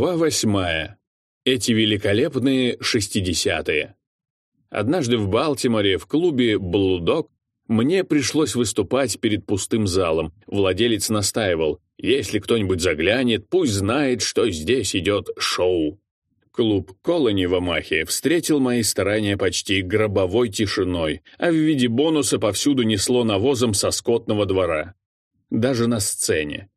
Глава восьмая. Эти великолепные шестидесятые. Однажды в Балтиморе в клубе «Блудок» мне пришлось выступать перед пустым залом. Владелец настаивал, если кто-нибудь заглянет, пусть знает, что здесь идет шоу. Клуб «Колони» в Амахе встретил мои старания почти гробовой тишиной, а в виде бонуса повсюду несло навозом со скотного двора. Даже на сцене.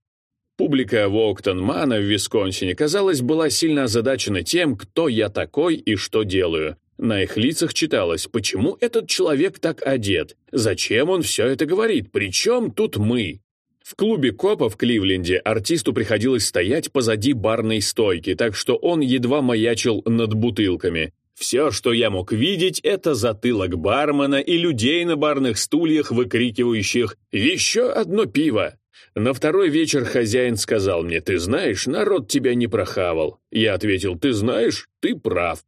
Публика Воуктон-Мана в Висконсине, казалось, была сильно озадачена тем, кто я такой и что делаю. На их лицах читалось, почему этот человек так одет, зачем он все это говорит, причем тут мы. В клубе копа в Кливленде артисту приходилось стоять позади барной стойки, так что он едва маячил над бутылками. Все, что я мог видеть, это затылок бармена и людей на барных стульях, выкрикивающих «Еще одно пиво!». На второй вечер хозяин сказал мне, «Ты знаешь, народ тебя не прохавал». Я ответил, «Ты знаешь, ты прав».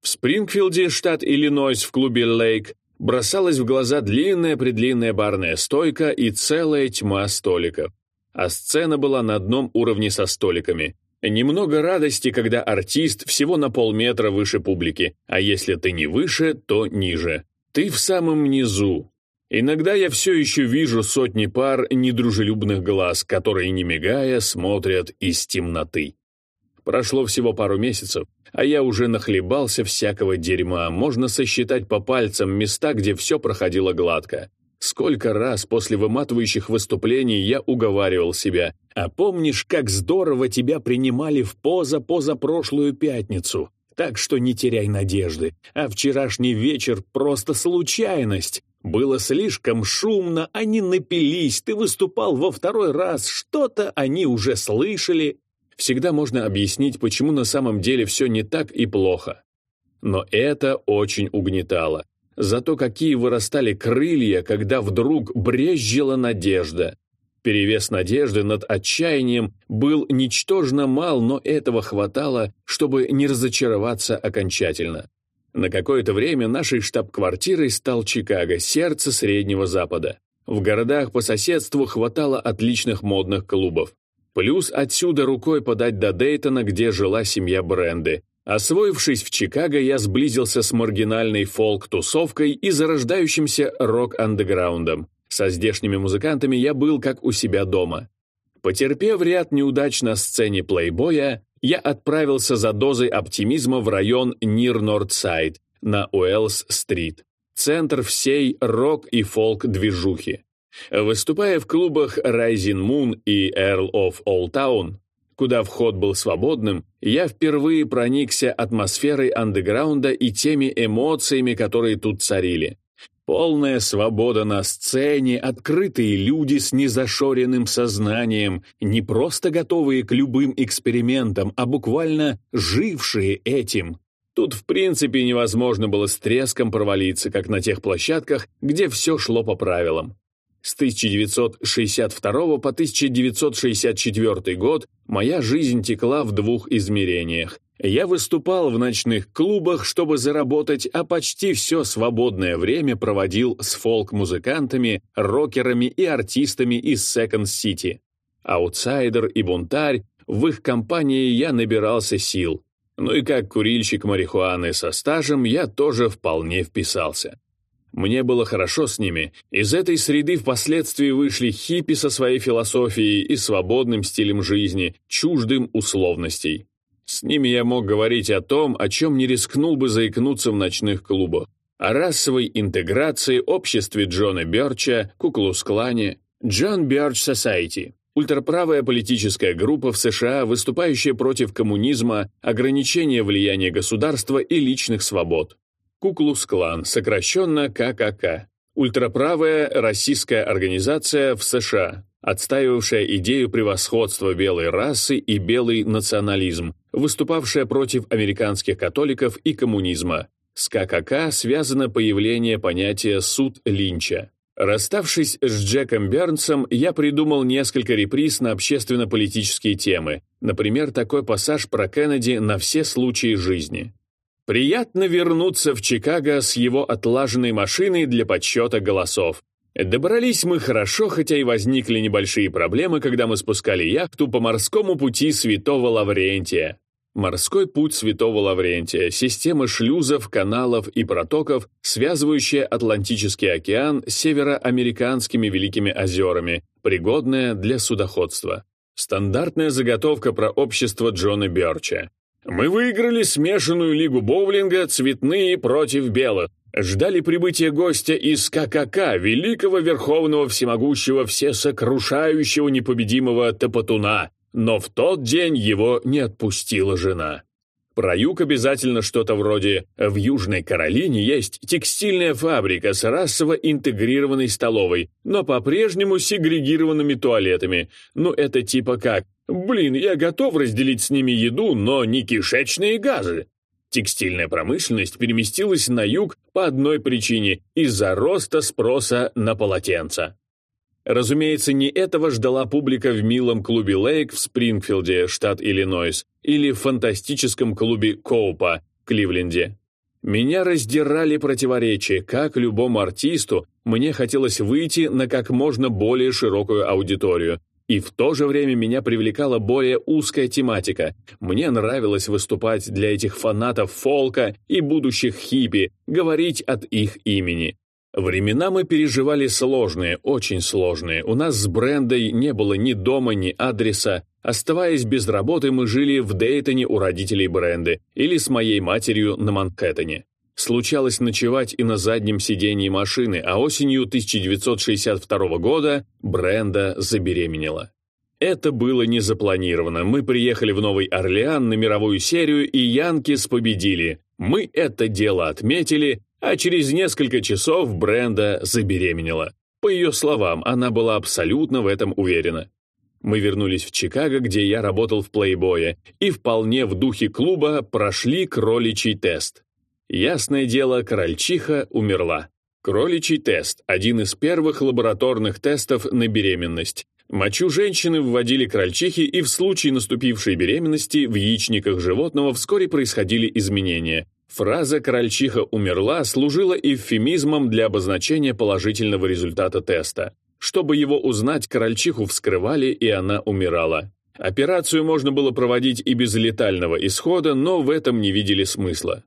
В Спрингфилде, штат Иллинойс, в клубе «Лейк», бросалась в глаза длинная-предлинная барная стойка и целая тьма столиков. А сцена была на одном уровне со столиками. Немного радости, когда артист всего на полметра выше публики, а если ты не выше, то ниже. Ты в самом низу, Иногда я все еще вижу сотни пар недружелюбных глаз, которые, не мигая, смотрят из темноты. Прошло всего пару месяцев, а я уже нахлебался всякого дерьма. Можно сосчитать по пальцам места, где все проходило гладко. Сколько раз после выматывающих выступлений я уговаривал себя. «А помнишь, как здорово тебя принимали в поза-позапрошлую пятницу? Так что не теряй надежды. А вчерашний вечер — просто случайность. Было слишком шумно, они напились, ты выступал во второй раз, что-то они уже слышали. Всегда можно объяснить, почему на самом деле все не так и плохо. Но это очень угнетало. Зато какие вырастали крылья, когда вдруг брезжила надежда. Перевес надежды над отчаянием был ничтожно мал, но этого хватало, чтобы не разочароваться окончательно. На какое-то время нашей штаб-квартирой стал Чикаго, сердце Среднего Запада. В городах по соседству хватало отличных модных клубов. Плюс отсюда рукой подать до Дейтона, где жила семья Бренды. Освоившись в Чикаго, я сблизился с маргинальной фолк-тусовкой и зарождающимся рок-андеграундом. Со здешними музыкантами я был как у себя дома. Потерпев ряд неудач на сцене плейбоя, я отправился за дозой оптимизма в район Нир-Нордсайд на Уэллс-стрит, центр всей рок- и фолк-движухи. Выступая в клубах Rising Moon и Earl of Old Town, куда вход был свободным, я впервые проникся атмосферой андеграунда и теми эмоциями, которые тут царили. Полная свобода на сцене, открытые люди с незашоренным сознанием, не просто готовые к любым экспериментам, а буквально жившие этим. Тут в принципе невозможно было с треском провалиться, как на тех площадках, где все шло по правилам. С 1962 по 1964 год моя жизнь текла в двух измерениях. Я выступал в ночных клубах, чтобы заработать, а почти все свободное время проводил с фолк-музыкантами, рокерами и артистами из Секонд-Сити. Аутсайдер и бунтарь, в их компании я набирался сил. Ну и как курильщик марихуаны со стажем я тоже вполне вписался. Мне было хорошо с ними. Из этой среды впоследствии вышли хиппи со своей философией и свободным стилем жизни, чуждым условностей. С ними я мог говорить о том, о чем не рискнул бы заикнуться в ночных клубах. О расовой интеграции, обществе Джона Бёрча, Куклус-клане, Джон Бёрч Society, ультраправая политическая группа в США, выступающая против коммунизма, ограничения влияния государства и личных свобод. Куклус-клан, сокращенно ККК. Ультраправая российская организация в США, отстаивавшая идею превосходства белой расы и белый национализм, выступавшая против американских католиков и коммунизма. С ККК связано появление понятия «суд Линча». Расставшись с Джеком Бернсом, я придумал несколько реприз на общественно-политические темы, например, такой пассаж про Кеннеди на все случаи жизни. Приятно вернуться в Чикаго с его отлаженной машиной для подсчета голосов. Добрались мы хорошо, хотя и возникли небольшие проблемы, когда мы спускали яхту по морскому пути Святого Лаврентия. Морской путь Святого Лаврентия, система шлюзов, каналов и протоков, связывающая Атлантический океан с североамериканскими Великими озерами, пригодная для судоходства. Стандартная заготовка про общество Джона Бёрча. Мы выиграли смешанную лигу боулинга «Цветные против белых». Ждали прибытия гостя из ККК, великого верховного всемогущего всесокрушающего непобедимого Топотуна, но в тот день его не отпустила жена. Про юг обязательно что-то вроде «В Южной Каролине есть текстильная фабрика с расово интегрированной столовой, но по-прежнему сегрегированными туалетами. Ну это типа как «Блин, я готов разделить с ними еду, но не кишечные газы». Текстильная промышленность переместилась на юг по одной причине – из-за роста спроса на полотенца. Разумеется, не этого ждала публика в милом клубе Лейк в Спрингфилде, штат Иллинойс, или в фантастическом клубе Коупа Кливленде. Меня раздирали противоречия, как любому артисту, мне хотелось выйти на как можно более широкую аудиторию, и в то же время меня привлекала более узкая тематика. Мне нравилось выступать для этих фанатов фолка и будущих хиппи, говорить от их имени. Времена мы переживали сложные, очень сложные. У нас с Брендой не было ни дома, ни адреса. Оставаясь без работы, мы жили в Дейтоне у родителей Бренды или с моей матерью на Манхэттене. Случалось ночевать и на заднем сидении машины, а осенью 1962 года Бренда забеременела. Это было не запланировано. Мы приехали в Новый Орлеан на мировую серию, и Янкис победили. Мы это дело отметили, а через несколько часов Бренда забеременела. По ее словам, она была абсолютно в этом уверена. Мы вернулись в Чикаго, где я работал в плейбое, и вполне в духе клуба прошли кроличий тест. Ясное дело, крольчиха умерла. Кроличий тест – один из первых лабораторных тестов на беременность. Мочу женщины вводили крольчихи, и в случае наступившей беременности в яичниках животного вскоре происходили изменения. Фраза «крольчиха умерла» служила эвфемизмом для обозначения положительного результата теста. Чтобы его узнать, крольчиху вскрывали, и она умирала. Операцию можно было проводить и без летального исхода, но в этом не видели смысла.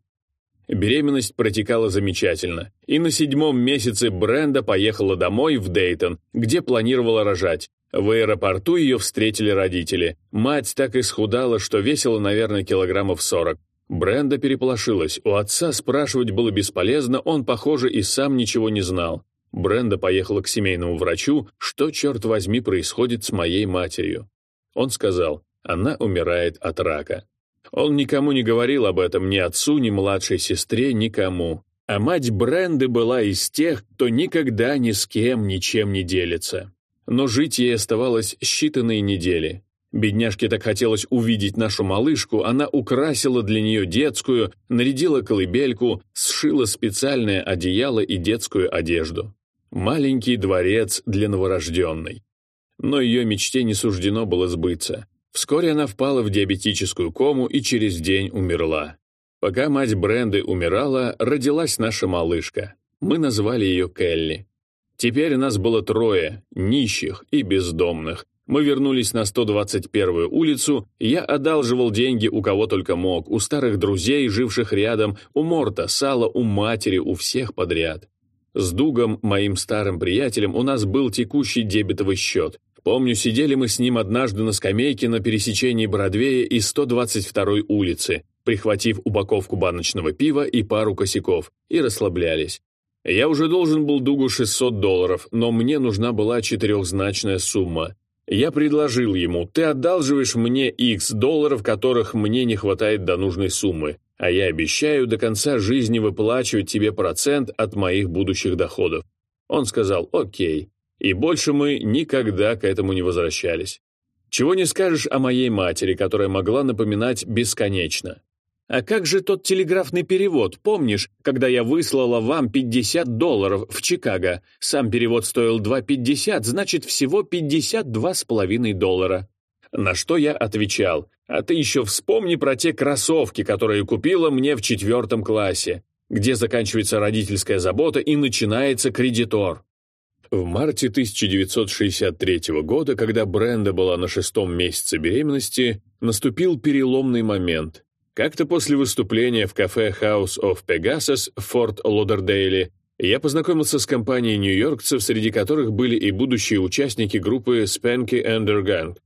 Беременность протекала замечательно, и на седьмом месяце Бренда поехала домой в Дейтон, где планировала рожать. В аэропорту ее встретили родители. Мать так исхудала, что весила, наверное, килограммов сорок. Бренда переполошилась. У отца спрашивать было бесполезно, он, похоже, и сам ничего не знал. Бренда поехала к семейному врачу, что, черт возьми, происходит с моей матерью. Он сказал, она умирает от рака. Он никому не говорил об этом, ни отцу, ни младшей сестре, никому. А мать Бренды была из тех, кто никогда ни с кем ничем не делится. Но жить ей оставалось считанные недели. Бедняжке так хотелось увидеть нашу малышку, она украсила для нее детскую, нарядила колыбельку, сшила специальное одеяло и детскую одежду. Маленький дворец для новорожденной. Но ее мечте не суждено было сбыться. Вскоре она впала в диабетическую кому и через день умерла. Пока мать Бренды умирала, родилась наша малышка. Мы назвали ее Келли. Теперь нас было трое, нищих и бездомных. Мы вернулись на 121-ю улицу, я одалживал деньги у кого только мог, у старых друзей, живших рядом, у Морта, Сала, у матери, у всех подряд. С Дугом, моим старым приятелем, у нас был текущий дебетовый счет. Помню, сидели мы с ним однажды на скамейке на пересечении Бродвея и 122-й улицы, прихватив упаковку баночного пива и пару косяков, и расслаблялись. Я уже должен был Дугу 600 долларов, но мне нужна была четырехзначная сумма. Я предложил ему, ты одалживаешь мне X долларов, которых мне не хватает до нужной суммы, а я обещаю до конца жизни выплачивать тебе процент от моих будущих доходов. Он сказал «Окей» и больше мы никогда к этому не возвращались. Чего не скажешь о моей матери, которая могла напоминать бесконечно. А как же тот телеграфный перевод, помнишь, когда я выслала вам 50 долларов в Чикаго? Сам перевод стоил 2,50, значит, всего 52,5 доллара. На что я отвечал, а ты еще вспомни про те кроссовки, которые купила мне в четвертом классе, где заканчивается родительская забота и начинается кредитор. В марте 1963 года, когда Бренда была на шестом месяце беременности, наступил переломный момент. Как-то после выступления в кафе House of Pegasus в Форт Лодердейле я познакомился с компанией нью-йоркцев, среди которых были и будущие участники группы Spanky Undergang.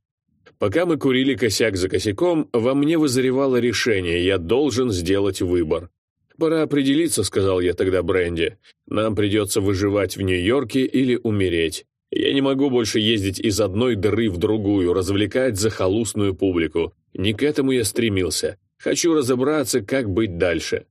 Пока мы курили косяк за косяком, во мне вызревало решение, я должен сделать выбор. «Пора определиться», — сказал я тогда Бренди. «Нам придется выживать в Нью-Йорке или умереть. Я не могу больше ездить из одной дыры в другую, развлекать захолустную публику. Не к этому я стремился. Хочу разобраться, как быть дальше».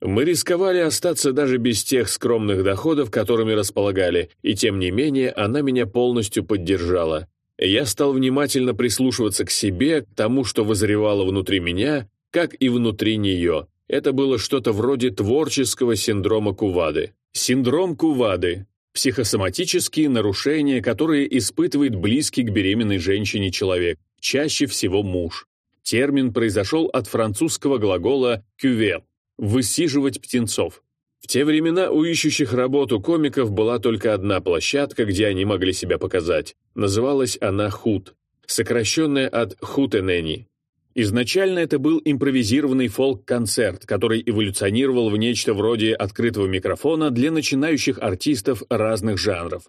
Мы рисковали остаться даже без тех скромных доходов, которыми располагали, и тем не менее она меня полностью поддержала. Я стал внимательно прислушиваться к себе, к тому, что вызревало внутри меня, как и внутри нее. Это было что-то вроде творческого синдрома Кувады. Синдром Кувады – психосоматические нарушения, которые испытывает близкий к беременной женщине человек, чаще всего муж. Термин произошел от французского глагола «кювер» – «высиживать птенцов». В те времена у ищущих работу комиков была только одна площадка, где они могли себя показать. Называлась она «Худ», сокращенная от «Хутенени». Изначально это был импровизированный фолк-концерт, который эволюционировал в нечто вроде открытого микрофона для начинающих артистов разных жанров.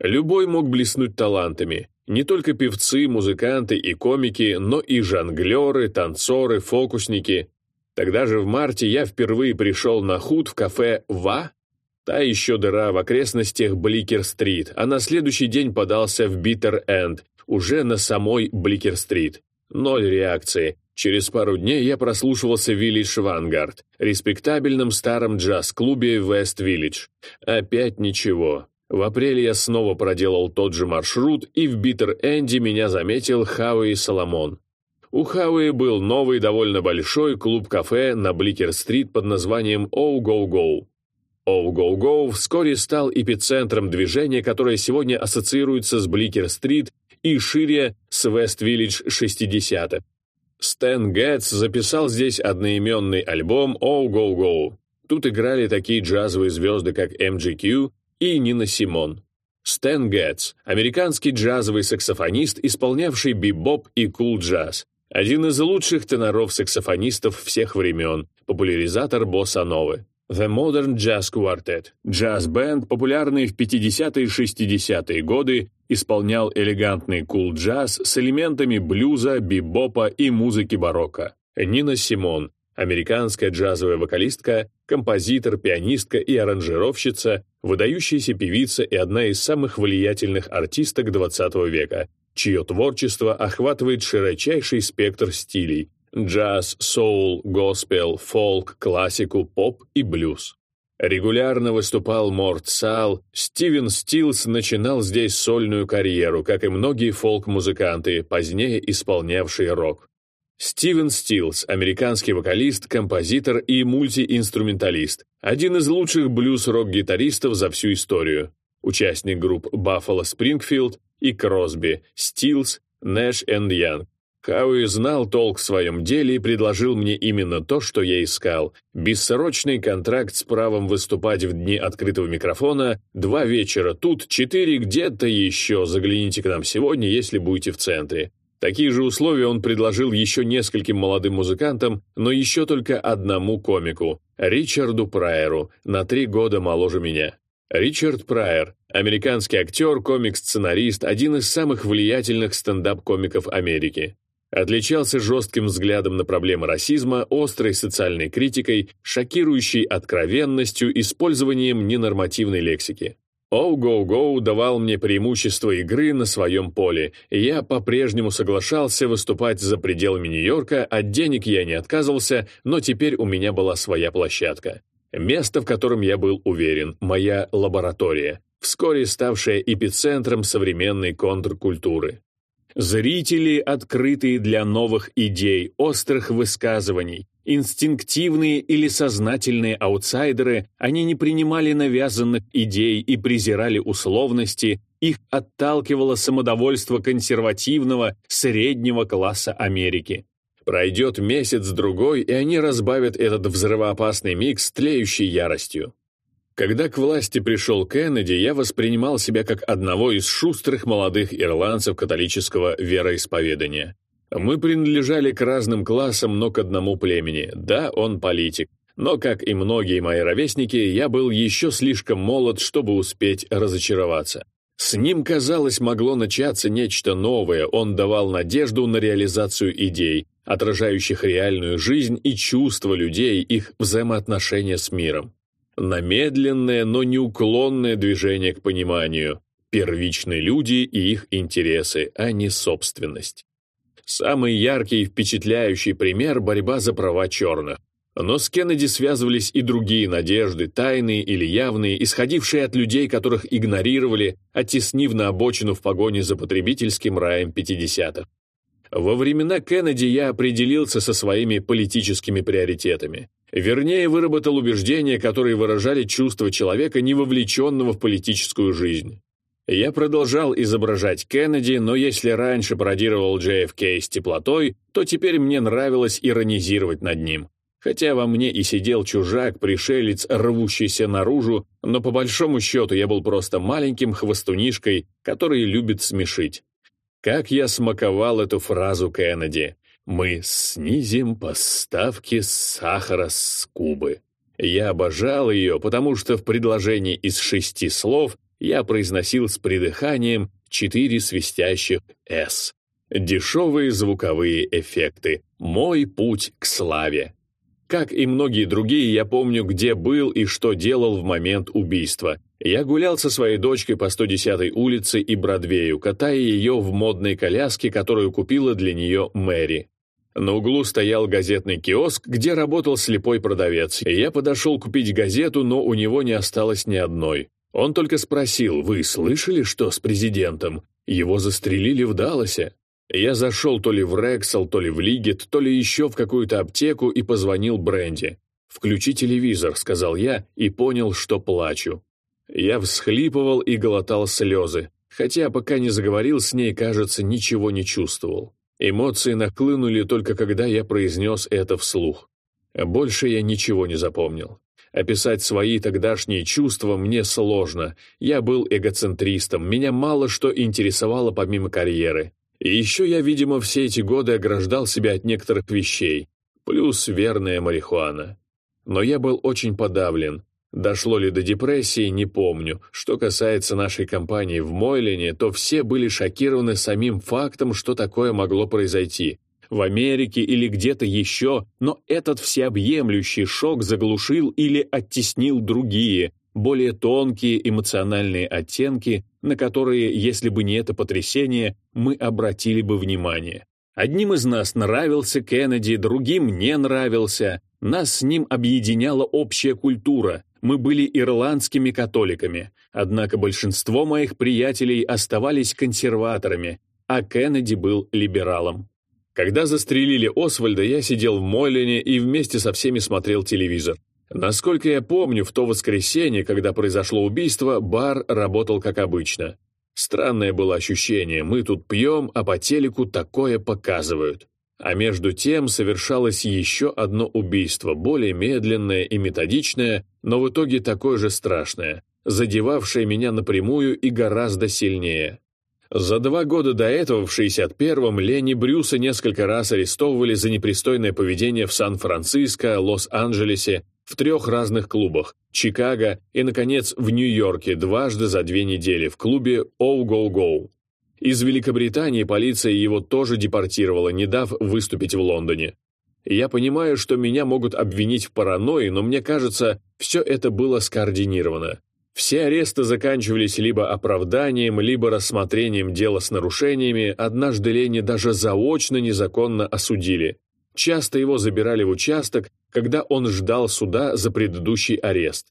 Любой мог блеснуть талантами. Не только певцы, музыканты и комики, но и жонглеры, танцоры, фокусники. Тогда же в марте я впервые пришел на худ в кафе «Ва», Та еще дыра в окрестностях Бликер-стрит, а на следующий день подался в Биттер-Энд, уже на самой Бликер-стрит. Ноль реакции. Через пару дней я прослушивался Village Vanguard, респектабельном старом джаз-клубе Вест-Виллидж. Опять ничего. В апреле я снова проделал тот же маршрут, и в Биттер-Энде меня заметил Хауи Соломон. У Хауи был новый довольно большой клуб-кафе на Бликер-стрит под названием «Au Go Go». «Au Go Go» вскоре стал эпицентром движения, которое сегодня ассоциируется с Бликер-стрит и шире с Вест-Виллидж 60 Стэн Гэтс записал здесь одноименный альбом «Au Go Go». Тут играли такие джазовые звезды, как MGQ и Нина Симон. Стэн Гэтс – американский джазовый саксофонист, исполнявший бибоп и кул-джаз. Один из лучших теноров-саксофонистов всех времен, популяризатор босса-новы. The Modern Jazz Quartet, джаз-бенд, популярный в 50-е и 60-е годы, исполнял элегантный кул-джаз с элементами блюза, бибопа и музыки барокко. Нина Симон, американская джазовая вокалистка, композитор, пианистка и аранжировщица, выдающаяся певица и одна из самых влиятельных артисток XX века, чье творчество охватывает широчайший спектр стилей, джаз, соул, госпел, фолк, классику, поп и блюз. Регулярно выступал Морт Сал, Стивен Стилс начинал здесь сольную карьеру, как и многие фолк-музыканты, позднее исполнявшие рок. Стивен Стилс – американский вокалист, композитор и мультиинструменталист, один из лучших блюз-рок-гитаристов за всю историю. Участник групп Buffalo Springfield и Кросби, Стилс, Нэш и Янг. Хауи знал толк в своем деле и предложил мне именно то, что я искал. Бессрочный контракт с правом выступать в дни открытого микрофона, два вечера тут, четыре где-то еще, загляните к нам сегодня, если будете в центре. Такие же условия он предложил еще нескольким молодым музыкантам, но еще только одному комику, Ричарду Прайеру, на три года моложе меня. Ричард Прайер, американский актер, комик-сценарист, один из самых влиятельных стендап-комиков Америки. Отличался жестким взглядом на проблемы расизма, острой социальной критикой, шокирующей откровенностью, использованием ненормативной лексики. «Оу Гоу Гоу» давал мне преимущество игры на своем поле, и я по-прежнему соглашался выступать за пределами Нью-Йорка, от денег я не отказывался, но теперь у меня была своя площадка. Место, в котором я был уверен, моя лаборатория, вскоре ставшая эпицентром современной контркультуры. Зрители, открытые для новых идей, острых высказываний, инстинктивные или сознательные аутсайдеры, они не принимали навязанных идей и презирали условности, их отталкивало самодовольство консервативного среднего класса Америки. Пройдет месяц-другой, и они разбавят этот взрывоопасный микс тлеющей яростью. Когда к власти пришел Кеннеди, я воспринимал себя как одного из шустрых молодых ирландцев католического вероисповедания. Мы принадлежали к разным классам, но к одному племени. Да, он политик. Но, как и многие мои ровесники, я был еще слишком молод, чтобы успеть разочароваться. С ним, казалось, могло начаться нечто новое, он давал надежду на реализацию идей, отражающих реальную жизнь и чувства людей, их взаимоотношения с миром. На медленное, но неуклонное движение к пониманию. Первичные люди и их интересы, а не собственность. Самый яркий и впечатляющий пример – борьба за права черных. Но с Кеннеди связывались и другие надежды, тайные или явные, исходившие от людей, которых игнорировали, оттеснив на обочину в погоне за потребительским раем 50-х. Во времена Кеннеди я определился со своими политическими приоритетами. Вернее, выработал убеждения, которые выражали чувства человека, не вовлеченного в политическую жизнь. Я продолжал изображать Кеннеди, но если раньше пародировал JFK с теплотой, то теперь мне нравилось иронизировать над ним. Хотя во мне и сидел чужак, пришелец, рвущийся наружу, но по большому счету я был просто маленьким хвостунишкой, который любит смешить. Как я смаковал эту фразу Кеннеди. «Мы снизим поставки сахара с Кубы». Я обожал ее, потому что в предложении из шести слов я произносил с придыханием четыре свистящих «С». Дешевые звуковые эффекты. Мой путь к славе. Как и многие другие, я помню, где был и что делал в момент убийства. Я гулял со своей дочкой по 110-й улице и Бродвею, катая ее в модной коляске, которую купила для нее Мэри. На углу стоял газетный киоск, где работал слепой продавец. Я подошел купить газету, но у него не осталось ни одной. Он только спросил, «Вы слышали, что с президентом? Его застрелили в Далласе?» Я зашел то ли в Рексел, то ли в Лигет, то ли еще в какую-то аптеку и позвонил Бренди. «Включи телевизор», — сказал я, и понял, что плачу. Я всхлипывал и глотал слезы, хотя пока не заговорил с ней, кажется, ничего не чувствовал. Эмоции нахлынули только когда я произнес это вслух. Больше я ничего не запомнил. Описать свои тогдашние чувства мне сложно. Я был эгоцентристом, меня мало что интересовало помимо карьеры. И еще я, видимо, все эти годы ограждал себя от некоторых вещей, плюс верная марихуана. Но я был очень подавлен. Дошло ли до депрессии, не помню. Что касается нашей компании в Мойлине, то все были шокированы самим фактом, что такое могло произойти. В Америке или где-то еще, но этот всеобъемлющий шок заглушил или оттеснил другие, более тонкие эмоциональные оттенки, на которые, если бы не это потрясение, мы обратили бы внимание. Одним из нас нравился Кеннеди, другим не нравился. Нас с ним объединяла общая культура. Мы были ирландскими католиками. Однако большинство моих приятелей оставались консерваторами, а Кеннеди был либералом. Когда застрелили Освальда, я сидел в Мойлине и вместе со всеми смотрел телевизор. Насколько я помню, в то воскресенье, когда произошло убийство, бар работал как обычно. Странное было ощущение, мы тут пьем, а по телеку такое показывают. А между тем совершалось еще одно убийство, более медленное и методичное, но в итоге такое же страшное, задевавшее меня напрямую и гораздо сильнее. За два года до этого, в 61-м, Лени Брюса несколько раз арестовывали за непристойное поведение в Сан-Франциско, Лос-Анджелесе в трех разных клубах – Чикаго и, наконец, в Нью-Йорке дважды за две недели в клубе «Оу Go Go». Из Великобритании полиция его тоже депортировала, не дав выступить в Лондоне. Я понимаю, что меня могут обвинить в паранойи, но мне кажется, все это было скоординировано. Все аресты заканчивались либо оправданием, либо рассмотрением дела с нарушениями, однажды Лени даже заочно незаконно осудили. Часто его забирали в участок, когда он ждал суда за предыдущий арест.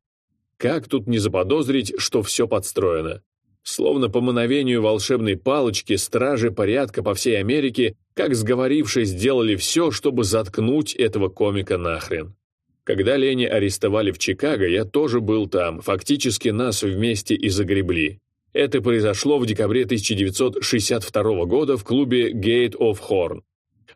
Как тут не заподозрить, что все подстроено? Словно по мановению волшебной палочки стражи порядка по всей Америке, как сговорившись, сделали все, чтобы заткнуть этого комика нахрен. Когда Лени арестовали в Чикаго, я тоже был там, фактически нас вместе и загребли. Это произошло в декабре 1962 года в клубе Gate of Horn.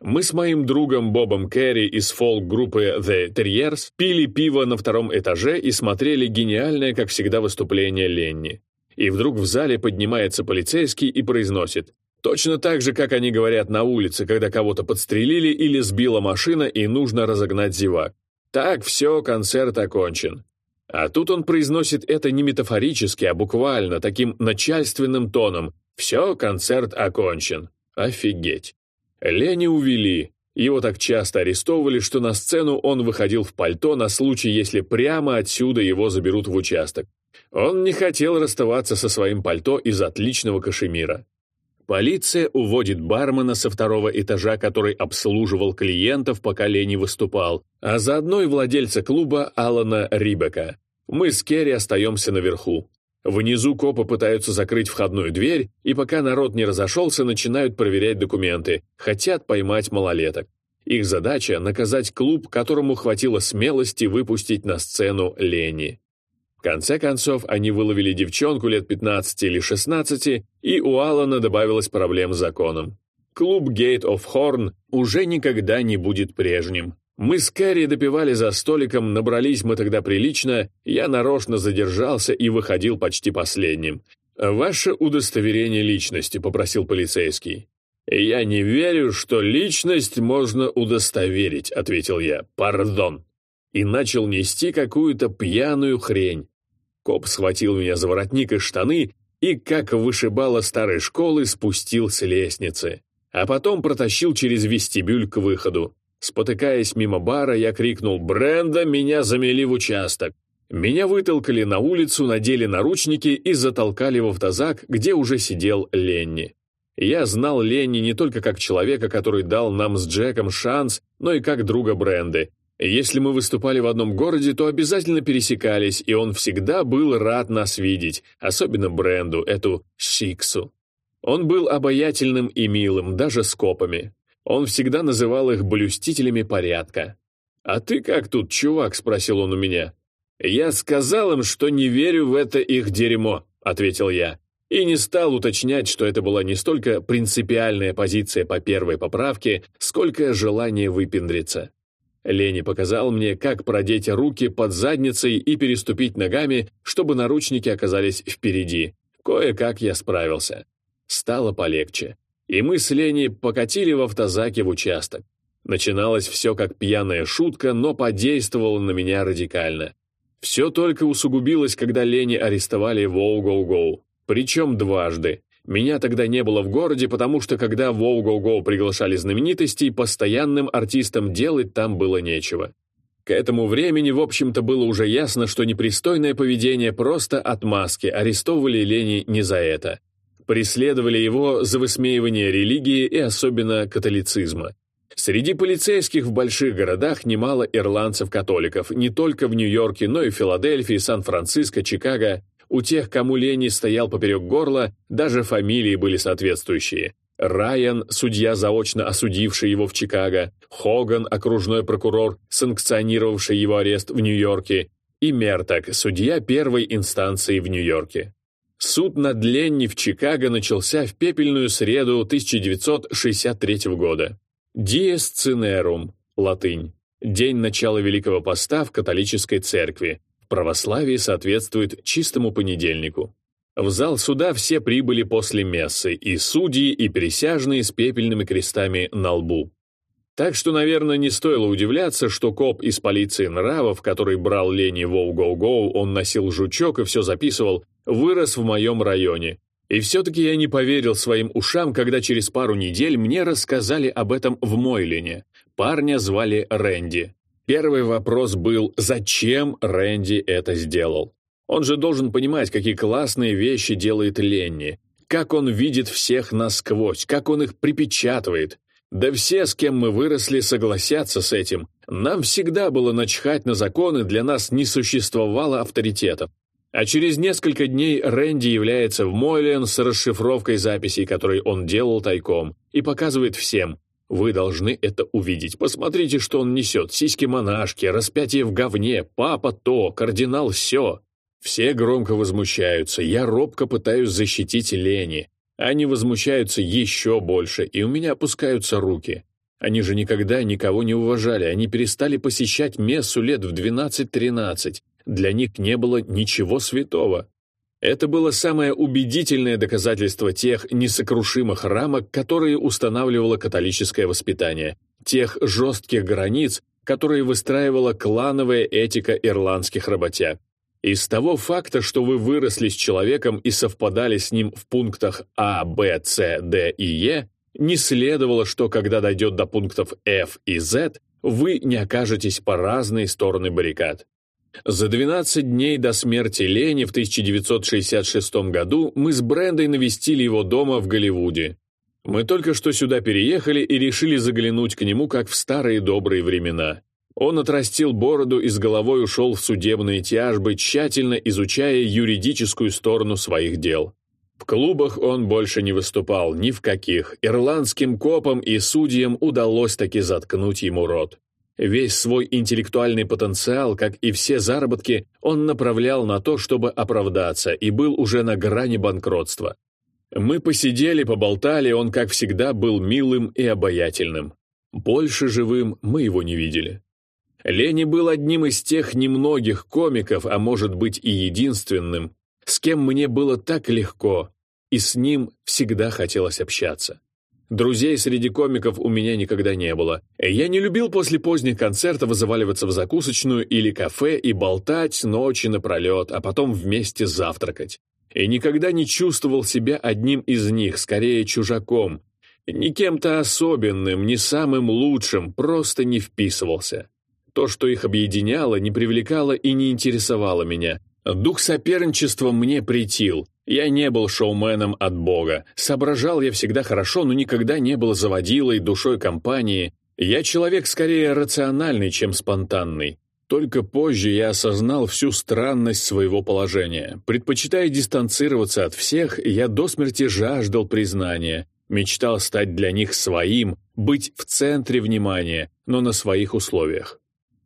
Мы с моим другом Бобом Керри из фолк-группы The Terriers пили пиво на втором этаже и смотрели гениальное, как всегда, выступление Ленни. И вдруг в зале поднимается полицейский и произносит Точно так же, как они говорят на улице, когда кого-то подстрелили или сбила машина и нужно разогнать зевак. Так, все, концерт окончен. А тут он произносит это не метафорически, а буквально, таким начальственным тоном. Все, концерт окончен. Офигеть. Лени увели. Его так часто арестовывали, что на сцену он выходил в пальто на случай, если прямо отсюда его заберут в участок. Он не хотел расставаться со своим пальто из отличного кашемира. Полиция уводит бармена со второго этажа, который обслуживал клиентов, пока Лени выступал, а заодно и владельца клуба Алана Рибека. Мы с Керри остаемся наверху. Внизу копы пытаются закрыть входную дверь, и пока народ не разошелся, начинают проверять документы, хотят поймать малолеток. Их задача – наказать клуб, которому хватило смелости выпустить на сцену Лени. В конце концов, они выловили девчонку лет 15 или 16, и у Алана добавилось проблем с законом. Клуб Gate of Horn уже никогда не будет прежним. Мы с Кэрри допивали за столиком, набрались мы тогда прилично, я нарочно задержался и выходил почти последним. «Ваше удостоверение личности», — попросил полицейский. «Я не верю, что личность можно удостоверить», — ответил я. «Пардон» и начал нести какую-то пьяную хрень. Коп схватил меня за воротник и штаны и, как вышибало старой школы, спустил с лестницы. А потом протащил через вестибюль к выходу. Спотыкаясь мимо бара, я крикнул «Бренда, меня замели в участок!». Меня вытолкали на улицу, надели наручники и затолкали в автозак, где уже сидел Ленни. Я знал Ленни не только как человека, который дал нам с Джеком шанс, но и как друга Бренды, если мы выступали в одном городе, то обязательно пересекались, и он всегда был рад нас видеть, особенно Бренду, эту Шиксу. Он был обаятельным и милым, даже с копами. Он всегда называл их блюстителями порядка. «А ты как тут, чувак?» – спросил он у меня. «Я сказал им, что не верю в это их дерьмо», – ответил я. И не стал уточнять, что это была не столько принципиальная позиция по первой поправке, сколько желание выпендриться. Лени показал мне, как продеть руки под задницей и переступить ногами, чтобы наручники оказались впереди. Кое-как я справился. Стало полегче. И мы с Лени покатили в автозаке в участок. Начиналось все как пьяная шутка, но подействовало на меня радикально. Все только усугубилось, когда Лени арестовали в Au Go Go. Причем дважды. Меня тогда не было в городе, потому что когда в Au Go Go приглашали знаменитостей, постоянным артистам делать там было нечего. К этому времени, в общем-то, было уже ясно, что непристойное поведение просто отмазки, арестовывали Лени не за это. Преследовали его за высмеивание религии и особенно католицизма. Среди полицейских в больших городах немало ирландцев-католиков, не только в Нью-Йорке, но и в Филадельфии, Сан-Франциско, Чикаго. У тех, кому Лени стоял поперек горла, даже фамилии были соответствующие. Райан, судья, заочно осудивший его в Чикаго, Хоган, окружной прокурор, санкционировавший его арест в Нью-Йорке, и Мертак, судья первой инстанции в Нью-Йорке. Суд над Ленни в Чикаго начался в пепельную среду 1963 года. «Диес цинерум» – латынь. День начала Великого Поста в католической церкви, православии соответствует чистому понедельнику. В зал суда все прибыли после мессы, и судьи, и присяжные с пепельными крестами на лбу. Так что, наверное, не стоило удивляться, что коп из полиции нравов, который брал Лени воу-гоу-гоу, он носил жучок и все записывал, вырос в моем районе. И все-таки я не поверил своим ушам, когда через пару недель мне рассказали об этом в Мойлине. Парня звали Рэнди. Первый вопрос был, зачем Рэнди это сделал? Он же должен понимать, какие классные вещи делает Ленни, как он видит всех насквозь, как он их припечатывает. Да все, с кем мы выросли, согласятся с этим. Нам всегда было начхать на законы, для нас не существовало авторитетов. А через несколько дней Рэнди является в Мойлен с расшифровкой записей, которые он делал тайком, и показывает всем, вы должны это увидеть. Посмотрите, что он несет. Сиськи-монашки, распятие в говне, папа то, кардинал все. Все громко возмущаются. Я робко пытаюсь защитить Лени. Они возмущаются еще больше, и у меня опускаются руки. Они же никогда никого не уважали, они перестали посещать мессу лет в 12-13. Для них не было ничего святого. Это было самое убедительное доказательство тех несокрушимых рамок, которые устанавливало католическое воспитание, тех жестких границ, которые выстраивала клановая этика ирландских работяг. Из того факта, что вы выросли с человеком и совпадали с ним в пунктах А, Б, С, Д и Е, не следовало, что когда дойдет до пунктов F и Z, вы не окажетесь по разные стороны баррикад. За 12 дней до смерти Лени в 1966 году мы с Брендой навестили его дома в Голливуде. Мы только что сюда переехали и решили заглянуть к нему, как в старые добрые времена. Он отрастил бороду и с головой ушел в судебные тяжбы, тщательно изучая юридическую сторону своих дел. В клубах он больше не выступал ни в каких. Ирландским копам и судьям удалось таки заткнуть ему рот. Весь свой интеллектуальный потенциал, как и все заработки, он направлял на то, чтобы оправдаться, и был уже на грани банкротства. Мы посидели, поболтали, он, как всегда, был милым и обаятельным. Больше живым мы его не видели. Лени был одним из тех немногих комиков, а может быть и единственным, с кем мне было так легко, и с ним всегда хотелось общаться. Друзей среди комиков у меня никогда не было. Я не любил после поздних концертов заваливаться в закусочную или кафе и болтать ночи напролет, а потом вместе завтракать. И никогда не чувствовал себя одним из них, скорее чужаком. Ни кем-то особенным, ни самым лучшим, просто не вписывался. То, что их объединяло, не привлекало и не интересовало меня. Дух соперничества мне притил. Я не был шоуменом от Бога. Соображал я всегда хорошо, но никогда не был заводилой, душой компании. Я человек скорее рациональный, чем спонтанный. Только позже я осознал всю странность своего положения. Предпочитая дистанцироваться от всех, я до смерти жаждал признания, мечтал стать для них своим, быть в центре внимания, но на своих условиях.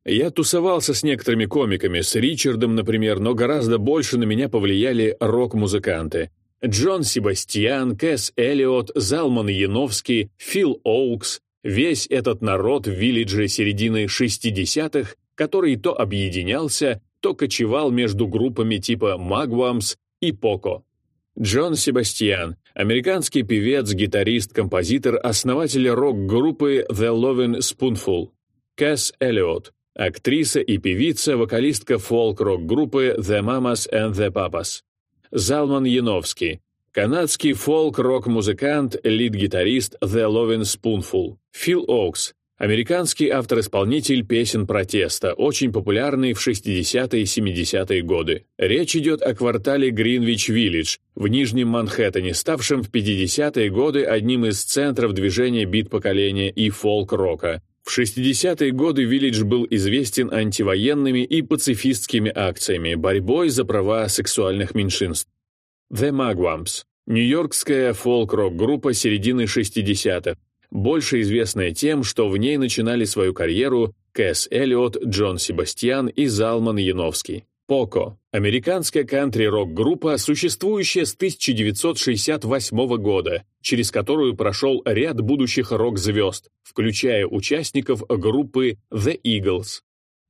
Я тусовался с некоторыми комиками, с Ричардом, например, но гораздо больше на меня повлияли рок-музыканты. Джон Себастьян, Кэс Эллиот, Залман Яновский, Фил Оукс, весь этот народ в Виллидже середины 60-х, который то объединялся, то кочевал между группами типа Магвамс и Поко. Джон Себастьян, американский певец, гитарист, композитор, основатель рок-группы The Lovin' Spoonful. Кэс Эллиот, актриса и певица, вокалистка фолк-рок-группы The Mamas and the Papas. Залман Яновский, канадский фолк-рок-музыкант, лид-гитарист The Lovin' Spoonful. Фил Оукс, американский автор-исполнитель песен протеста, очень популярный в 60-е и 70-е годы. Речь идет о квартале Гринвич-Виллидж в Нижнем Манхэттене, ставшем в 50-е годы одним из центров движения бит-поколения и фолк-рока, в 60-е годы Виллидж был известен антивоенными и пацифистскими акциями, борьбой за права сексуальных меньшинств. The Magwamps – нью-йоркская фолк-рок-группа середины 60-х, больше известная тем, что в ней начинали свою карьеру Кэс Эллиот, Джон Себастьян и Залман Яновский. Поко – американская кантри-рок-группа, существующая с 1968 года, через которую прошел ряд будущих рок-звезд, включая участников группы The Eagles.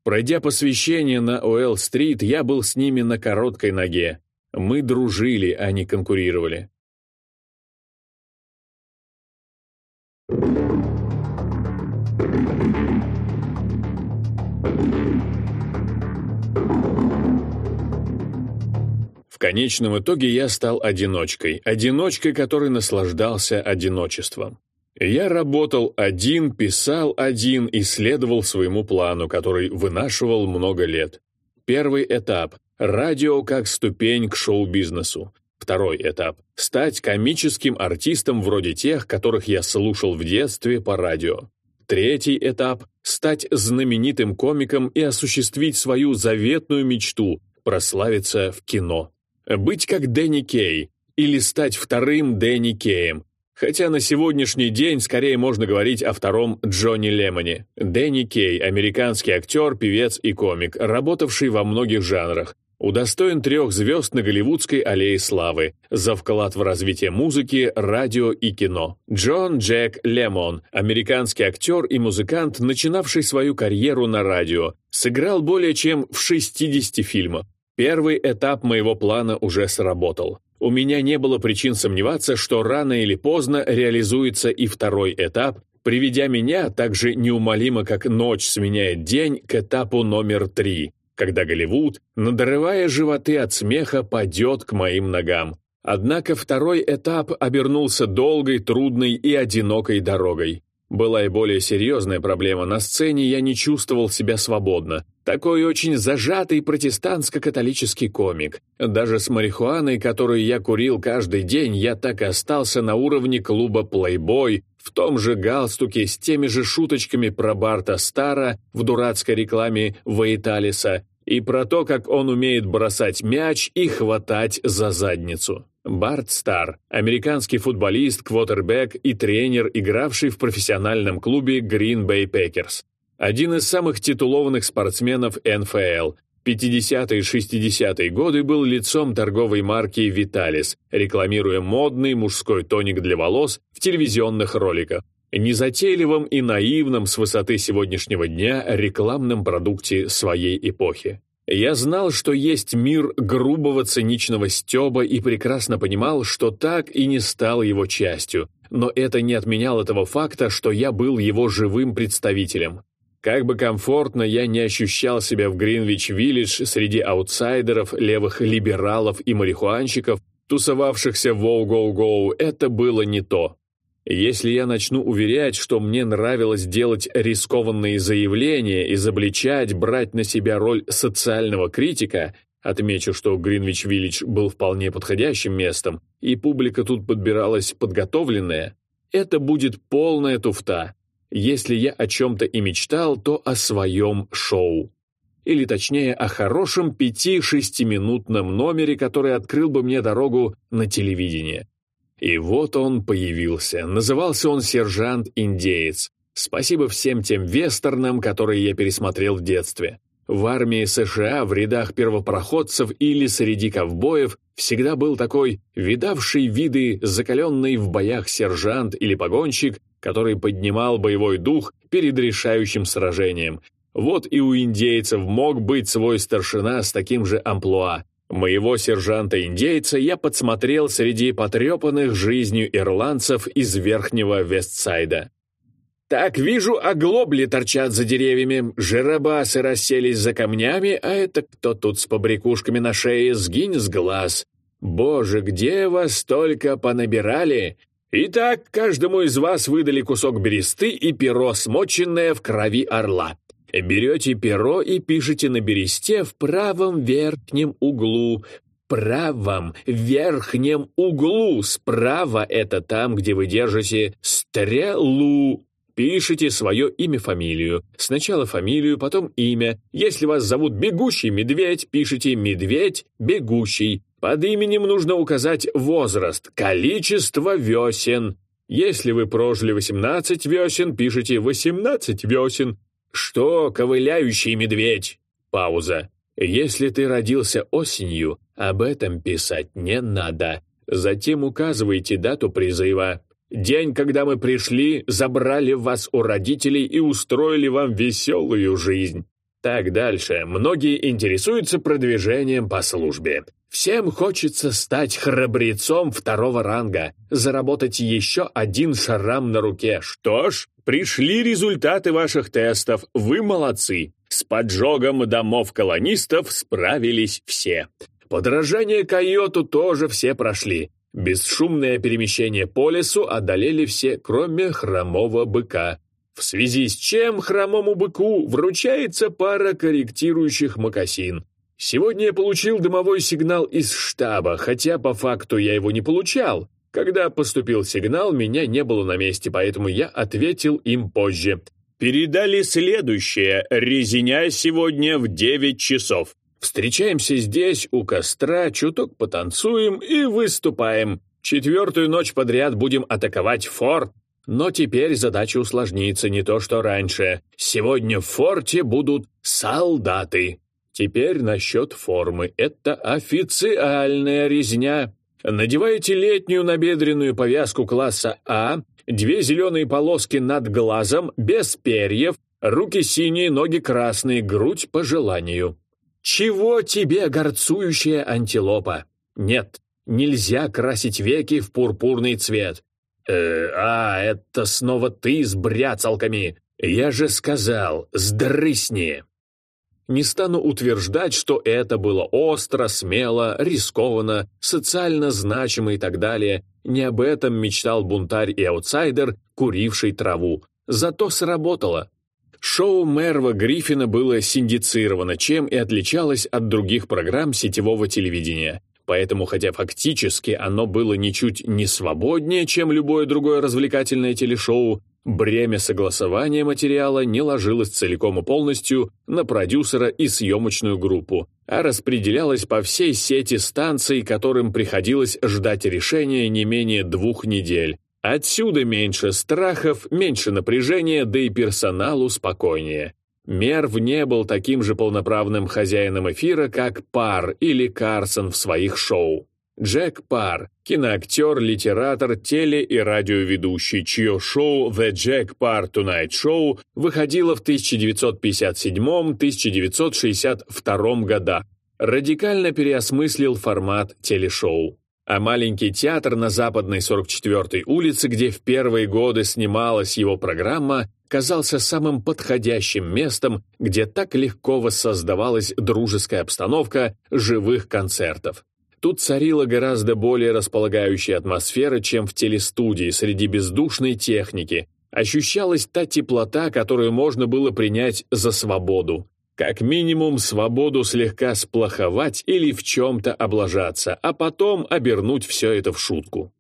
Пройдя посвящение на Уэлл-стрит, я был с ними на короткой ноге. Мы дружили, а не конкурировали. В конечном итоге я стал одиночкой, одиночкой, который наслаждался одиночеством. Я работал один, писал один и следовал своему плану, который вынашивал много лет. Первый этап – радио как ступень к шоу-бизнесу. Второй этап – стать комическим артистом вроде тех, которых я слушал в детстве по радио. Третий этап – стать знаменитым комиком и осуществить свою заветную мечту – прославиться в кино. Быть как Дэнни Кей или стать вторым Дэнни Кеем, хотя на сегодняшний день скорее можно говорить о втором Джонни Лемоне. Дэнни Кей – американский актер, певец и комик, работавший во многих жанрах. Удостоен трех звезд на Голливудской аллее славы за вклад в развитие музыки, радио и кино. Джон Джек Лемон, американский актер и музыкант, начинавший свою карьеру на радио, сыграл более чем в 60 фильмах. Первый этап моего плана уже сработал. У меня не было причин сомневаться, что рано или поздно реализуется и второй этап, приведя меня так же неумолимо, как ночь сменяет день, к этапу номер три, когда Голливуд, надрывая животы от смеха, падет к моим ногам. Однако второй этап обернулся долгой, трудной и одинокой дорогой. Была и более серьезная проблема. На сцене я не чувствовал себя свободно. Такой очень зажатый протестантско-католический комик. Даже с марихуаной, которую я курил каждый день, я так и остался на уровне клуба «Плейбой», в том же галстуке с теми же шуточками про Барта Стара в дурацкой рекламе Вейталиса и про то, как он умеет бросать мяч и хватать за задницу. Барт Стар – американский футболист, квотербек и тренер, игравший в профессиональном клубе Green Bay Packers. Один из самых титулованных спортсменов НФЛ. 50-е и 60-е годы был лицом торговой марки «Виталис», рекламируя модный мужской тоник для волос в телевизионных роликах. Незатейливым и наивным с высоты сегодняшнего дня рекламном продукте своей эпохи. Я знал, что есть мир грубого циничного стеба и прекрасно понимал, что так и не стал его частью, но это не отменяло того факта, что я был его живым представителем. Как бы комфортно я не ощущал себя в Гринвич-Виллидж среди аутсайдеров, левых либералов и марихуанщиков, тусовавшихся в «Воу-гоу-гоу», это было не то. Если я начну уверять, что мне нравилось делать рискованные заявления, изобличать, брать на себя роль социального критика, отмечу, что Гринвич-Виллидж был вполне подходящим местом, и публика тут подбиралась подготовленная, это будет полная туфта. Если я о чем-то и мечтал, то о своем шоу. Или точнее, о хорошем пяти-шестиминутном номере, который открыл бы мне дорогу на телевидение. И вот он появился. Назывался он «Сержант-индеец». Спасибо всем тем вестернам, которые я пересмотрел в детстве. В армии США в рядах первопроходцев или среди ковбоев всегда был такой видавший виды, закаленный в боях сержант или погонщик, который поднимал боевой дух перед решающим сражением. Вот и у индейцев мог быть свой старшина с таким же амплуа. Моего сержанта-индейца я подсмотрел среди потрепанных жизнью ирландцев из Верхнего Вестсайда. «Так, вижу, оглобли торчат за деревьями, жиробасы расселись за камнями, а это кто тут с побрякушками на шее, сгинь с глаз. Боже, где вас столько понабирали? Итак, каждому из вас выдали кусок бересты и перо, смоченное в крови орла. Берете перо и пишете на бересте в правом верхнем углу. Правом верхнем углу. Справа это там, где вы держите стрелу. Пишите свое имя-фамилию. Сначала фамилию, потом имя. Если вас зовут Бегущий Медведь, пишите Медведь Бегущий. Под именем нужно указать возраст, количество весен. Если вы прожили 18 весен, пишите 18 весен. «Что, ковыляющий медведь?» Пауза. «Если ты родился осенью, об этом писать не надо. Затем указывайте дату призыва. День, когда мы пришли, забрали вас у родителей и устроили вам веселую жизнь. Так дальше. Многие интересуются продвижением по службе. Всем хочется стать храбрецом второго ранга, заработать еще один шрам на руке. Что ж, пришли результаты ваших тестов, вы молодцы. С поджогом домов колонистов справились все. Подражание койоту тоже все прошли. Бесшумное перемещение по лесу одолели все, кроме хромого быка. В связи с чем хромому быку вручается пара корректирующих мокасин. Сегодня я получил дымовой сигнал из штаба, хотя по факту я его не получал. Когда поступил сигнал, меня не было на месте, поэтому я ответил им позже. Передали следующее. Резиня сегодня в 9 часов. Встречаемся здесь, у костра, чуток потанцуем и выступаем. Четвертую ночь подряд будем атаковать форт. Но теперь задача усложнится не то, что раньше. Сегодня в форте будут солдаты. Теперь насчет формы. Это официальная резня. Надеваете летнюю набедренную повязку класса А, две зеленые полоски над глазом, без перьев, руки синие, ноги красные, грудь по желанию. Чего тебе горцующая антилопа? Нет, нельзя красить веки в пурпурный цвет. Э, а, это снова ты с бряцалками. Я же сказал, сдрысни. Не стану утверждать, что это было остро, смело, рискованно, социально значимо и так далее. Не об этом мечтал бунтарь и аутсайдер, куривший траву. Зато сработало. Шоу Мерва Гриффина было синдицировано, чем и отличалось от других программ сетевого телевидения. Поэтому, хотя фактически оно было ничуть не свободнее, чем любое другое развлекательное телешоу, Бремя согласования материала не ложилось целиком и полностью на продюсера и съемочную группу, а распределялось по всей сети станций, которым приходилось ждать решения не менее двух недель. Отсюда меньше страхов, меньше напряжения, да и персоналу спокойнее. Мерв не был таким же полноправным хозяином эфира, как Пар или Карсон в своих шоу. Джек Пар, киноактер, литератор, теле- и радиоведущий, чье шоу «The Jack Parr Tonight Show» выходило в 1957-1962 годах, радикально переосмыслил формат телешоу. А маленький театр на западной 44-й улице, где в первые годы снималась его программа, казался самым подходящим местом, где так легко воссоздавалась дружеская обстановка живых концертов. Тут царила гораздо более располагающая атмосфера, чем в телестудии среди бездушной техники. Ощущалась та теплота, которую можно было принять за свободу. Как минимум, свободу слегка сплоховать или в чем-то облажаться, а потом обернуть все это в шутку.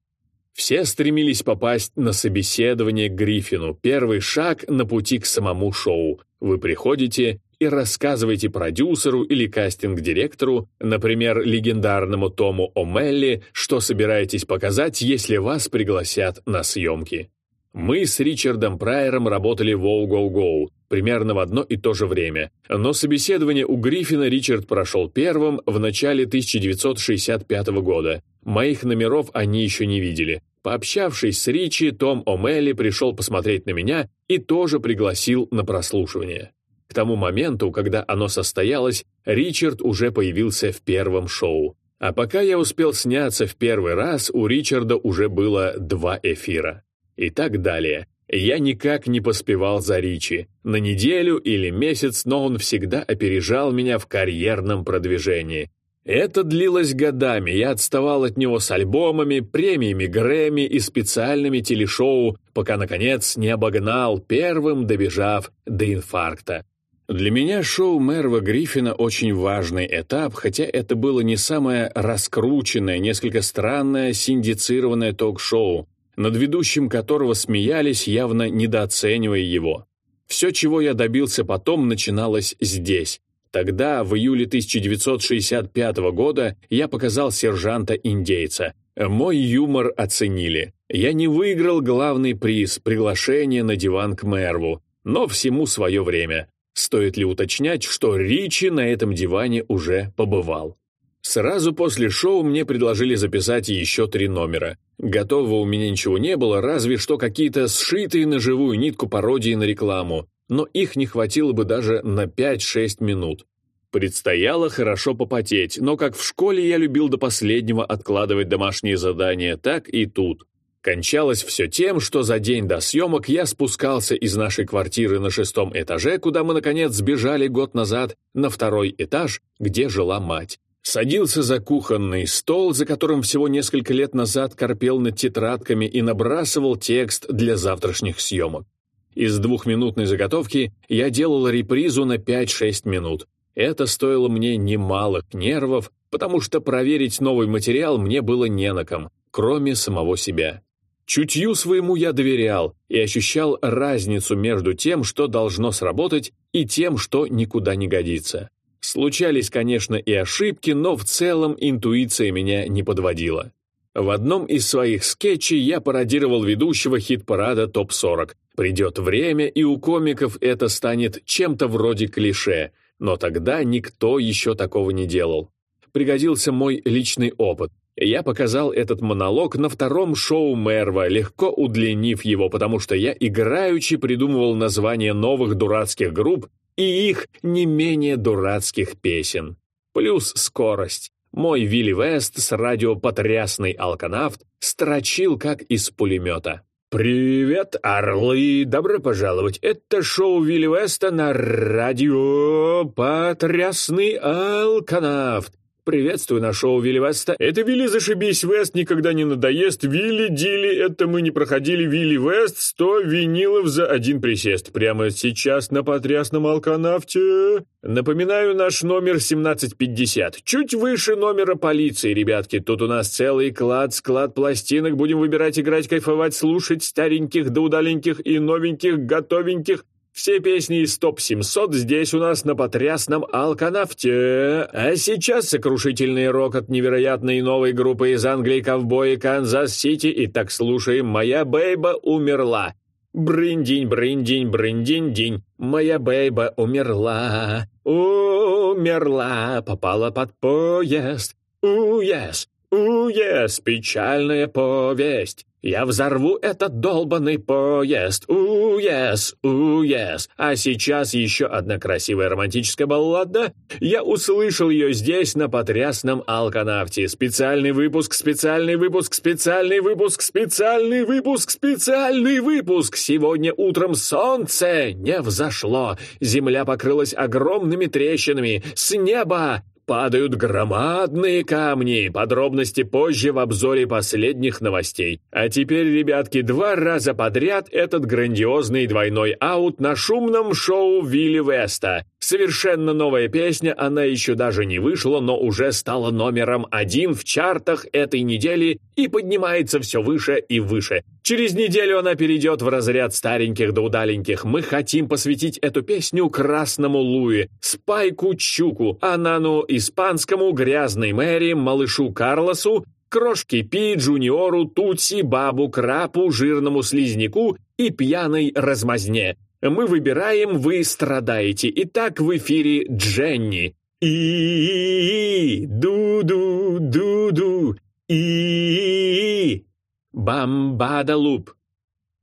Все стремились попасть на собеседование к Гриффину, первый шаг на пути к самому шоу. Вы приходите и рассказывайте продюсеру или кастинг-директору, например, легендарному Тому О'Мелли, что собираетесь показать, если вас пригласят на съемки. Мы с Ричардом Прайером работали в Wow Go Go примерно в одно и то же время, но собеседование у Гриффина Ричард прошел первым в начале 1965 года. Моих номеров они еще не видели. Пообщавшись с Ричи, Том О'Мелли пришел посмотреть на меня и тоже пригласил на прослушивание. К тому моменту, когда оно состоялось, Ричард уже появился в первом шоу. А пока я успел сняться в первый раз, у Ричарда уже было два эфира. И так далее. Я никак не поспевал за Ричи. На неделю или месяц, но он всегда опережал меня в карьерном продвижении. Это длилось годами, я отставал от него с альбомами, премиями Грэмми и специальными телешоу, пока, наконец, не обогнал, первым добежав до инфаркта. Для меня шоу Мерва Гриффина очень важный этап, хотя это было не самое раскрученное, несколько странное, синдицированное ток-шоу, над ведущим которого смеялись, явно недооценивая его. Все, чего я добился потом, начиналось здесь. Тогда, в июле 1965 года, я показал сержанта-индейца. Мой юмор оценили. Я не выиграл главный приз – приглашение на диван к Мерву, но всему свое время. Стоит ли уточнять, что Ричи на этом диване уже побывал? Сразу после шоу мне предложили записать еще три номера. Готового у меня ничего не было, разве что какие-то сшитые на живую нитку пародии на рекламу, но их не хватило бы даже на 5-6 минут. Предстояло хорошо попотеть, но как в школе я любил до последнего откладывать домашние задания, так и тут. Кончалось все тем, что за день до съемок я спускался из нашей квартиры на шестом этаже, куда мы, наконец, сбежали год назад, на второй этаж, где жила мать. Садился за кухонный стол, за которым всего несколько лет назад корпел над тетрадками и набрасывал текст для завтрашних съемок. Из двухминутной заготовки я делал репризу на 5-6 минут. Это стоило мне немалых нервов, потому что проверить новый материал мне было не на ком, кроме самого себя. Чутью своему я доверял и ощущал разницу между тем, что должно сработать, и тем, что никуда не годится. Случались, конечно, и ошибки, но в целом интуиция меня не подводила. В одном из своих скетчей я пародировал ведущего хит-парада ТОП-40. Придет время, и у комиков это станет чем-то вроде клише. но тогда никто еще такого не делал. Пригодился мой личный опыт. Я показал этот монолог на втором шоу Мерва, легко удлинив его, потому что я играючи придумывал названия новых дурацких групп и их не менее дурацких песен. Плюс скорость. Мой Вилли Вест с радио «Потрясный алканавт» строчил как из пулемета. «Привет, орлы! Добро пожаловать! Это шоу Вилли Веста на радио «Потрясный алканавт». Приветствую на шоу Вилли Веста. Это Вилли зашибись, Вест никогда не надоест. Вилли Дили, это мы не проходили Вилли Вест, 100 винилов за один присест. Прямо сейчас на потрясном алканавте. Напоминаю, наш номер 1750. Чуть выше номера полиции, ребятки. Тут у нас целый клад, склад пластинок. Будем выбирать, играть, кайфовать, слушать стареньких да удаленьких и новеньких, готовеньких. Все песни из топ-700 здесь у нас на потрясном Алканавте. А сейчас сокрушительный рок от невероятной новой группы из Англии ковбои Канзас-Сити. И так слушаем «Моя бейба умерла». Брындинь, брындинь, брындинь, день. Моя бейба умерла, умерла, попала под поезд. Уес, уес, печальная повесть. Я взорву этот долбанный поезд. У-ес, у-ес. А сейчас еще одна красивая романтическая баллада. Я услышал ее здесь, на потрясном алканавте. Специальный выпуск, специальный выпуск, специальный выпуск, специальный выпуск, специальный выпуск. Сегодня утром солнце не взошло. Земля покрылась огромными трещинами. С неба падают громадные камни. Подробности позже в обзоре последних новостей. А теперь, ребятки, два раза подряд этот грандиозный двойной аут на шумном шоу Вилли Веста. Совершенно новая песня, она еще даже не вышла, но уже стала номером один в чартах этой недели и поднимается все выше и выше. Через неделю она перейдет в разряд стареньких да удаленьких. Мы хотим посвятить эту песню Красному Луи, Спайку Чуку, Анану Испанскому, Грязной Мэри, Малышу Карлосу, Крошке Пи, Джуниору, Тутси, Бабу, Крапу, Жирному Слизняку и Пьяной Размазне. Мы выбираем, вы страдаете. Итак, в эфире Дженни. И ду-ду, ду-ду, и бам-бада-луп,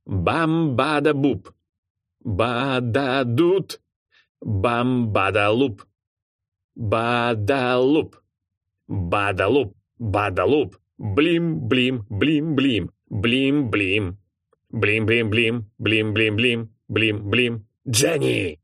бам-бада-буп, бада-дут, бам-бада-луп, бада-луп, бада-луп, бада-луп, блим-блим, блим-блим, блим-блим, блим-блим-блим, блим-блим-блим. Блим-блим. Дженни!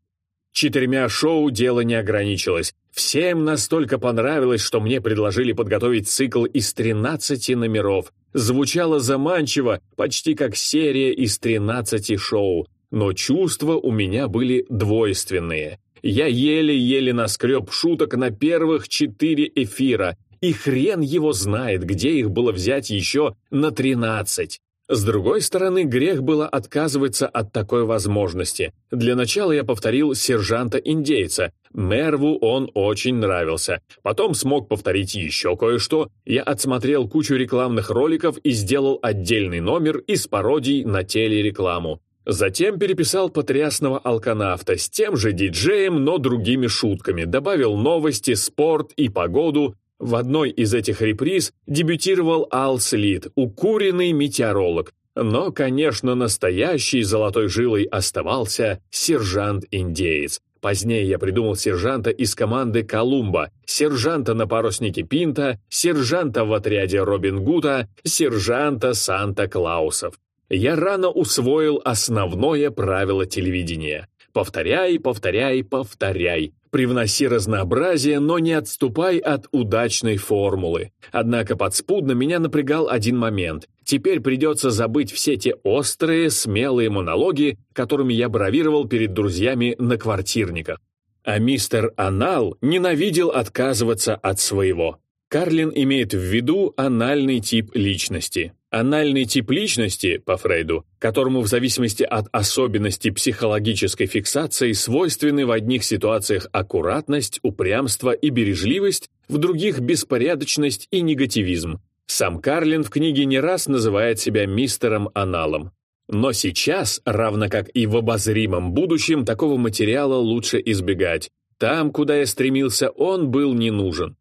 Четырьмя шоу дело не ограничилось. Всем настолько понравилось, что мне предложили подготовить цикл из 13 номеров. Звучало заманчиво, почти как серия из 13 шоу. Но чувства у меня были двойственные. Я еле-еле наскреб шуток на первых четыре эфира, и хрен его знает, где их было взять еще на 13. С другой стороны, грех было отказываться от такой возможности. Для начала я повторил сержанта-индейца. Мерву он очень нравился. Потом смог повторить еще кое-что. Я отсмотрел кучу рекламных роликов и сделал отдельный номер из пародий на телерекламу. Затем переписал потрясного алканавта с тем же диджеем, но другими шутками, добавил новости, спорт и погоду, в одной из этих реприз дебютировал Ал Слит, укуренный метеоролог. Но, конечно, настоящей золотой жилой оставался сержант-индеец. Позднее я придумал сержанта из команды «Колумба», сержанта на паруснике Пинта, сержанта в отряде Робин Гута, сержанта Санта-Клаусов. Я рано усвоил основное правило телевидения. Повторяй, повторяй, повторяй. Привноси разнообразие, но не отступай от удачной формулы. Однако подспудно меня напрягал один момент. Теперь придется забыть все те острые, смелые монологи, которыми я бравировал перед друзьями на квартирниках. А мистер Анал ненавидел отказываться от своего. Карлин имеет в виду анальный тип личности. Анальный тип личности, по Фрейду, которому в зависимости от особенностей психологической фиксации свойственны в одних ситуациях аккуратность, упрямство и бережливость, в других беспорядочность и негативизм. Сам Карлин в книге не раз называет себя мистером Аналом. Но сейчас, равно как и в обозримом будущем, такого материала лучше избегать. Там, куда я стремился, он был не нужен.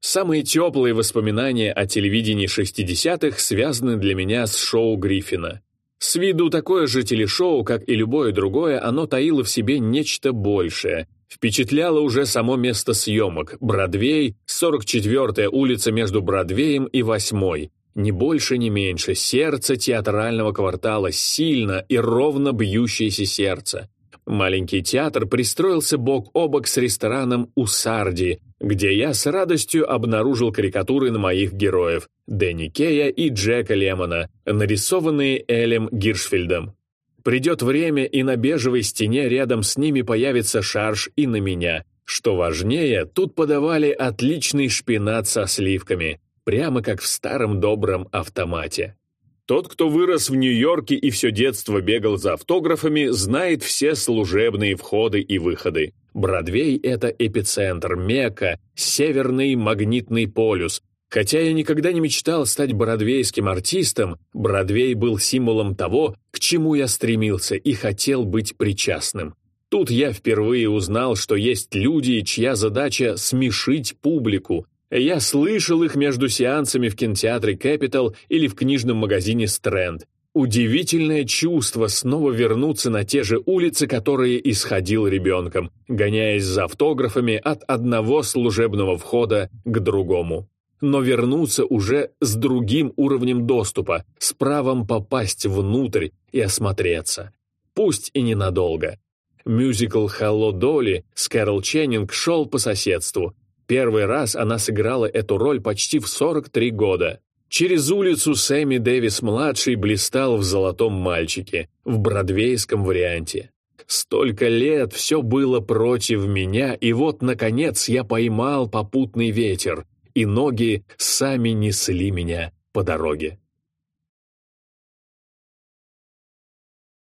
Самые теплые воспоминания о телевидении 60-х связаны для меня с шоу Гриффина. С виду такое же телешоу, как и любое другое, оно таило в себе нечто большее. Впечатляло уже само место съемок – Бродвей, 44-я улица между Бродвеем и 8-й. Ни больше, ни меньше, сердце театрального квартала, сильно и ровно бьющееся сердце. Маленький театр пристроился бок о бок с рестораном «Усарди», где я с радостью обнаружил карикатуры на моих героев – Дэнни Кея и Джека Лемона, нарисованные Элем Гиршфельдом. Придет время, и на бежевой стене рядом с ними появится шарж и на меня. Что важнее, тут подавали отличный шпинат со сливками, прямо как в старом добром автомате. Тот, кто вырос в Нью-Йорке и все детство бегал за автографами, знает все служебные входы и выходы. Бродвей — это эпицентр, Мекка, северный магнитный полюс. Хотя я никогда не мечтал стать бродвейским артистом, Бродвей был символом того, к чему я стремился и хотел быть причастным. Тут я впервые узнал, что есть люди, чья задача — смешить публику, я слышал их между сеансами в кинотеатре Capital или в книжном магазине Strand. Удивительное чувство снова вернуться на те же улицы, которые исходил ребенком, гоняясь за автографами от одного служебного входа к другому. Но вернуться уже с другим уровнем доступа, с правом попасть внутрь и осмотреться. Пусть и ненадолго. Мюзикл «Hello, Долли» с Кэрол Ченнинг шел по соседству, Первый раз она сыграла эту роль почти в 43 года. Через улицу Сэмми Дэвис-младший блистал в «Золотом мальчике», в бродвейском варианте. Столько лет все было против меня, и вот, наконец, я поймал попутный ветер, и ноги сами несли меня по дороге.